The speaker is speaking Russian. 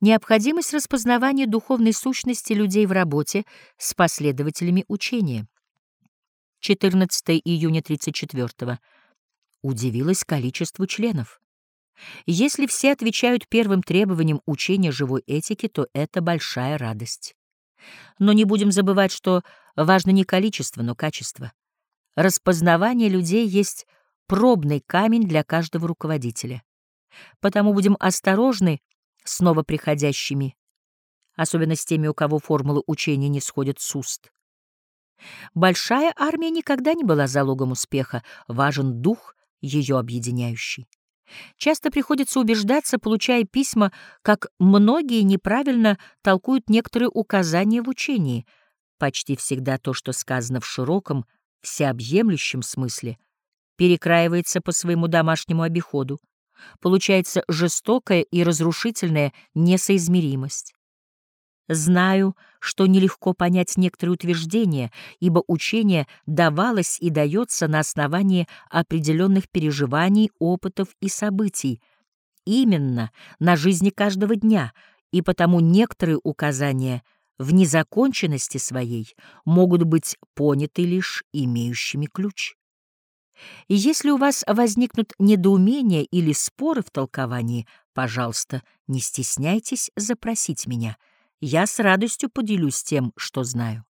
Необходимость распознавания духовной сущности людей в работе с последователями учения. 14 июня 34 -го. Удивилось количеству членов. Если все отвечают первым требованиям учения живой этики, то это большая радость. Но не будем забывать, что важно не количество, но качество. Распознавание людей есть пробный камень для каждого руководителя. Потому будем осторожны с новоприходящими, особенно с теми, у кого формулы учения не сходят с уст. Большая армия никогда не была залогом успеха, важен дух ее объединяющий. Часто приходится убеждаться, получая письма, как многие неправильно толкуют некоторые указания в учении. Почти всегда то, что сказано в широком, всеобъемлющем смысле, перекраивается по своему домашнему обиходу. Получается жестокая и разрушительная несоизмеримость. Знаю, что нелегко понять некоторые утверждения, ибо учение давалось и дается на основании определенных переживаний, опытов и событий, именно на жизни каждого дня, и потому некоторые указания в незаконченности своей могут быть поняты лишь имеющими ключ. И если у вас возникнут недоумения или споры в толковании, пожалуйста, не стесняйтесь запросить меня — я с радостью поделюсь тем, что знаю.